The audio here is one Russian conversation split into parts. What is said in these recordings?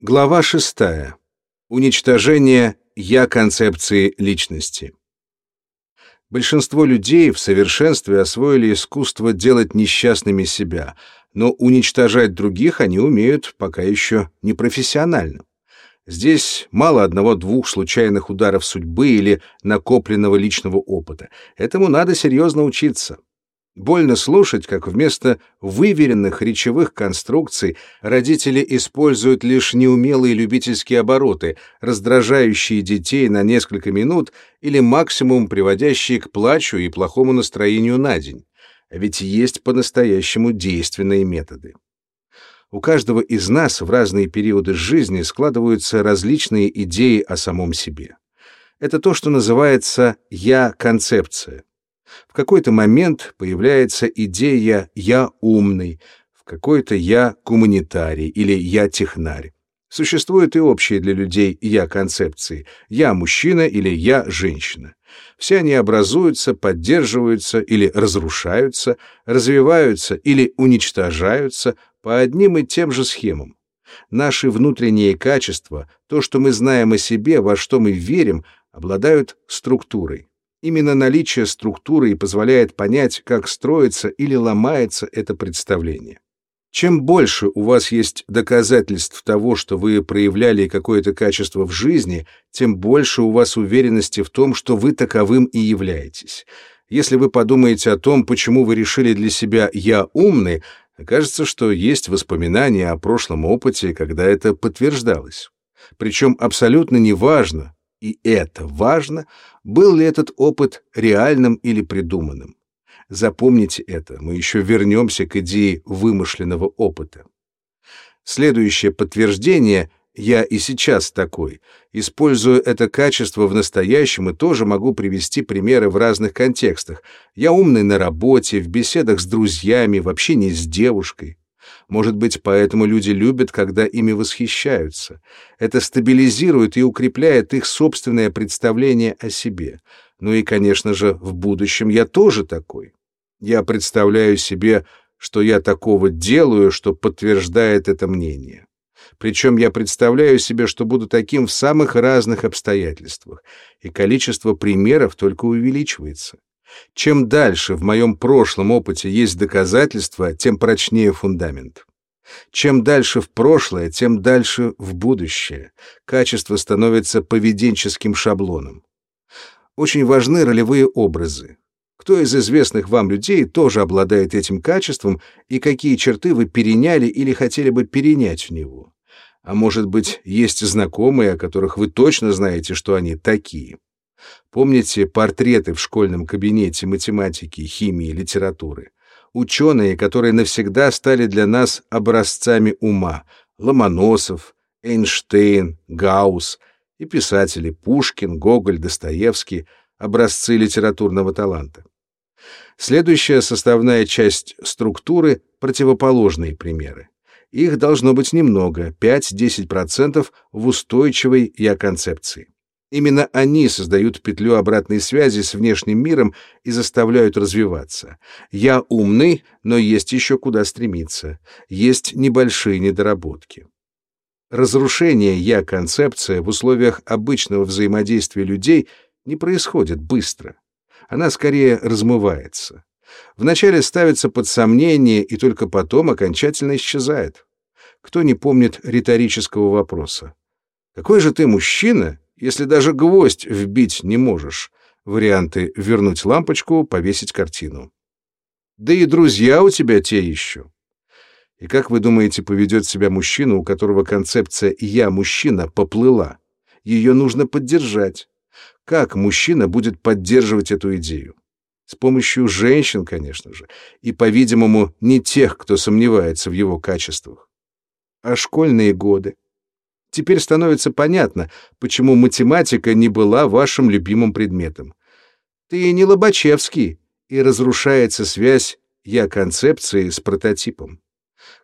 Глава 6. Уничтожение «я-концепции личности». Большинство людей в совершенстве освоили искусство делать несчастными себя, но уничтожать других они умеют пока еще непрофессионально. Здесь мало одного-двух случайных ударов судьбы или накопленного личного опыта. Этому надо серьезно учиться. Больно слушать, как вместо выверенных речевых конструкций родители используют лишь неумелые любительские обороты, раздражающие детей на несколько минут или максимум приводящие к плачу и плохому настроению на день. А ведь есть по-настоящему действенные методы. У каждого из нас в разные периоды жизни складываются различные идеи о самом себе. Это то, что называется «я-концепция». В какой-то момент появляется идея «я умный», в какой-то «я гуманитарий» или «я технарь». Существуют и общие для людей «я-концепции» «я мужчина» или «я женщина». Все они образуются, поддерживаются или разрушаются, развиваются или уничтожаются по одним и тем же схемам. Наши внутренние качества, то, что мы знаем о себе, во что мы верим, обладают структурой. Именно наличие структуры и позволяет понять, как строится или ломается это представление. Чем больше у вас есть доказательств того, что вы проявляли какое-то качество в жизни, тем больше у вас уверенности в том, что вы таковым и являетесь. Если вы подумаете о том, почему вы решили для себя «я умный», окажется, что есть воспоминания о прошлом опыте, когда это подтверждалось. Причем абсолютно неважно, и это важно, был ли этот опыт реальным или придуманным. Запомните это, мы еще вернемся к идее вымышленного опыта. Следующее подтверждение «я и сейчас такой». Используя это качество в настоящем и тоже могу привести примеры в разных контекстах. Я умный на работе, в беседах с друзьями, в общении с девушкой. Может быть, поэтому люди любят, когда ими восхищаются. Это стабилизирует и укрепляет их собственное представление о себе. Ну и, конечно же, в будущем я тоже такой. Я представляю себе, что я такого делаю, что подтверждает это мнение. Причем я представляю себе, что буду таким в самых разных обстоятельствах, и количество примеров только увеличивается. Чем дальше в моем прошлом опыте есть доказательства, тем прочнее фундамент. Чем дальше в прошлое, тем дальше в будущее. Качество становится поведенческим шаблоном. Очень важны ролевые образы. Кто из известных вам людей тоже обладает этим качеством и какие черты вы переняли или хотели бы перенять в него? А может быть, есть знакомые, о которых вы точно знаете, что они такие? Помните портреты в школьном кабинете математики, химии, литературы? Ученые, которые навсегда стали для нас образцами ума. Ломоносов, Эйнштейн, Гаусс и писатели Пушкин, Гоголь, Достоевский — образцы литературного таланта. Следующая составная часть структуры — противоположные примеры. Их должно быть немного, 5-10% в устойчивой я-концепции. Именно они создают петлю обратной связи с внешним миром и заставляют развиваться. Я умный, но есть еще куда стремиться. Есть небольшие недоработки. Разрушение «я-концепция» в условиях обычного взаимодействия людей не происходит быстро. Она скорее размывается. Вначале ставится под сомнение и только потом окончательно исчезает. Кто не помнит риторического вопроса? «Какой же ты мужчина, если даже гвоздь вбить не можешь. Варианты вернуть лампочку, повесить картину. Да и друзья у тебя те еще. И как вы думаете, поведет себя мужчина, у которого концепция «я мужчина» поплыла? Ее нужно поддержать. Как мужчина будет поддерживать эту идею? С помощью женщин, конечно же, и, по-видимому, не тех, кто сомневается в его качествах. А школьные годы? Теперь становится понятно, почему математика не была вашим любимым предметом. Ты не Лобачевский, и разрушается связь я-концепции с прототипом.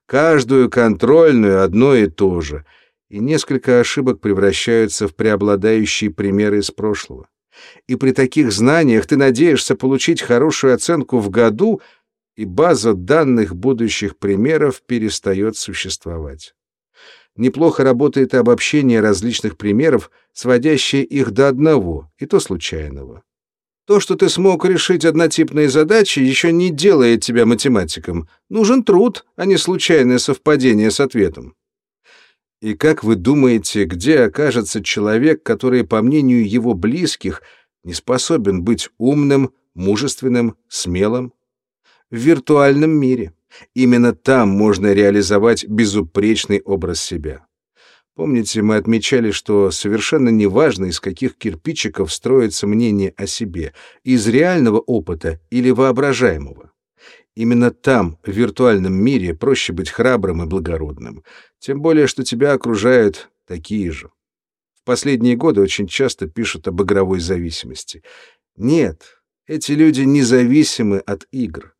Каждую контрольную одно и то же, и несколько ошибок превращаются в преобладающие примеры из прошлого. И при таких знаниях ты надеешься получить хорошую оценку в году, и база данных будущих примеров перестает существовать. Неплохо работает обобщение различных примеров, сводящее их до одного, и то случайного. То, что ты смог решить однотипные задачи, еще не делает тебя математиком. Нужен труд, а не случайное совпадение с ответом. И как вы думаете, где окажется человек, который, по мнению его близких, не способен быть умным, мужественным, смелым? В виртуальном мире. Именно там можно реализовать безупречный образ себя. Помните, мы отмечали, что совершенно неважно, из каких кирпичиков строится мнение о себе, из реального опыта или воображаемого. Именно там, в виртуальном мире, проще быть храбрым и благородным, тем более, что тебя окружают такие же. В последние годы очень часто пишут об игровой зависимости. Нет, эти люди независимы от игр.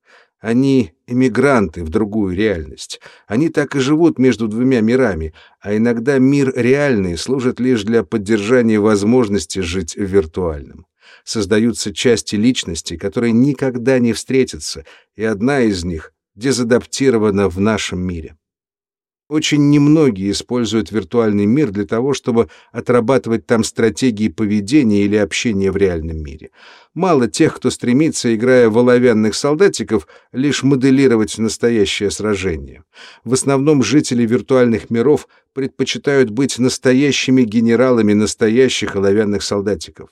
Они эмигранты в другую реальность. Они так и живут между двумя мирами, а иногда мир реальный служит лишь для поддержания возможности жить в виртуальном. Создаются части личности, которые никогда не встретятся, и одна из них дезадаптирована в нашем мире. Очень немногие используют виртуальный мир для того, чтобы отрабатывать там стратегии поведения или общения в реальном мире. Мало тех, кто стремится, играя в оловянных солдатиков, лишь моделировать настоящее сражение. В основном жители виртуальных миров предпочитают быть настоящими генералами настоящих оловянных солдатиков.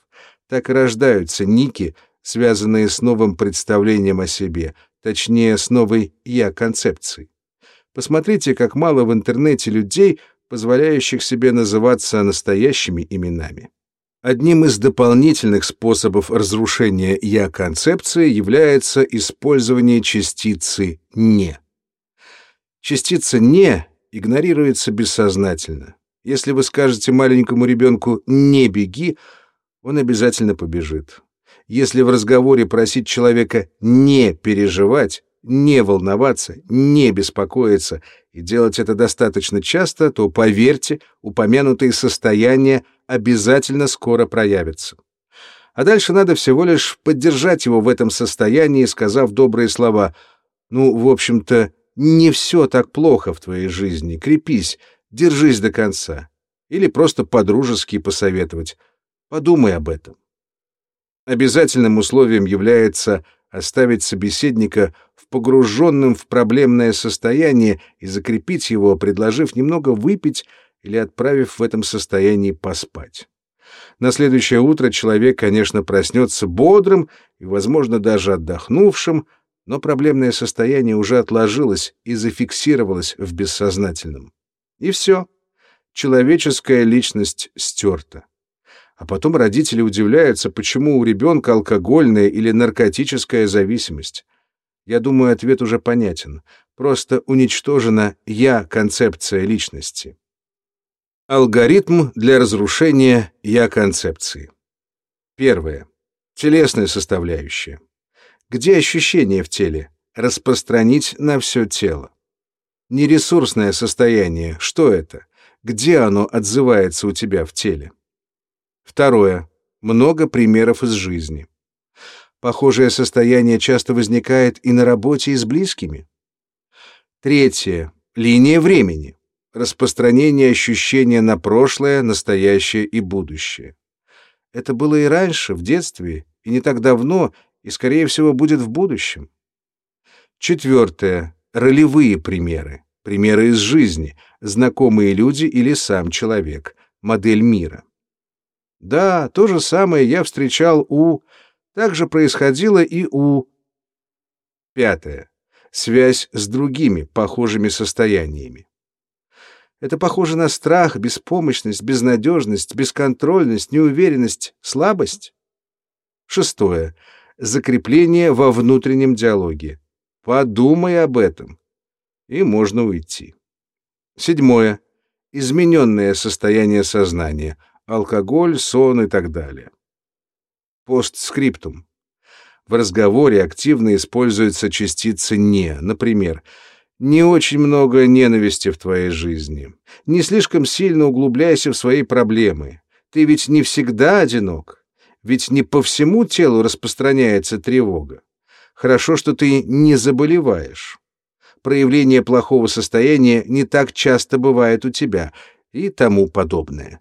Так и рождаются ники, связанные с новым представлением о себе, точнее, с новой «я-концепцией. Посмотрите, как мало в интернете людей, позволяющих себе называться настоящими именами. Одним из дополнительных способов разрушения «я-концепции» является использование частицы «не». Частица «не» игнорируется бессознательно. Если вы скажете маленькому ребенку «не беги», он обязательно побежит. Если в разговоре просить человека «не переживать», не волноваться, не беспокоиться и делать это достаточно часто, то, поверьте, упомянутые состояния обязательно скоро проявятся. А дальше надо всего лишь поддержать его в этом состоянии, сказав добрые слова. Ну, в общем-то, не все так плохо в твоей жизни. Крепись, держись до конца. Или просто по-дружески посоветовать. Подумай об этом. Обязательным условием является оставить собеседника в погруженном в проблемное состояние и закрепить его, предложив немного выпить или отправив в этом состоянии поспать. На следующее утро человек, конечно, проснется бодрым и, возможно, даже отдохнувшим, но проблемное состояние уже отложилось и зафиксировалось в бессознательном. И все. Человеческая личность стерта. А потом родители удивляются, почему у ребенка алкогольная или наркотическая зависимость. Я думаю, ответ уже понятен. Просто уничтожена «я-концепция личности». Алгоритм для разрушения «я-концепции». Первое. Телесная составляющая. Где ощущение в теле? Распространить на все тело. Нересурсное состояние. Что это? Где оно отзывается у тебя в теле? Второе. Много примеров из жизни. Похожее состояние часто возникает и на работе, и с близкими. Третье. Линия времени. Распространение ощущения на прошлое, настоящее и будущее. Это было и раньше, в детстве, и не так давно, и, скорее всего, будет в будущем. Четвертое. Ролевые примеры. Примеры из жизни, знакомые люди или сам человек, модель мира. Да, то же самое я встречал у... Так же происходило и у... Пятое. Связь с другими похожими состояниями. Это похоже на страх, беспомощность, безнадежность, бесконтрольность, неуверенность, слабость. Шестое. Закрепление во внутреннем диалоге. Подумай об этом. И можно уйти. Седьмое. Измененное состояние сознания — алкоголь, сон и так далее. Постскриптум. В разговоре активно используется частица «не». Например, «не очень много ненависти в твоей жизни». «Не слишком сильно углубляйся в свои проблемы». «Ты ведь не всегда одинок». «Ведь не по всему телу распространяется тревога». «Хорошо, что ты не заболеваешь». проявление плохого состояния не так часто бывает у тебя и тому подобное.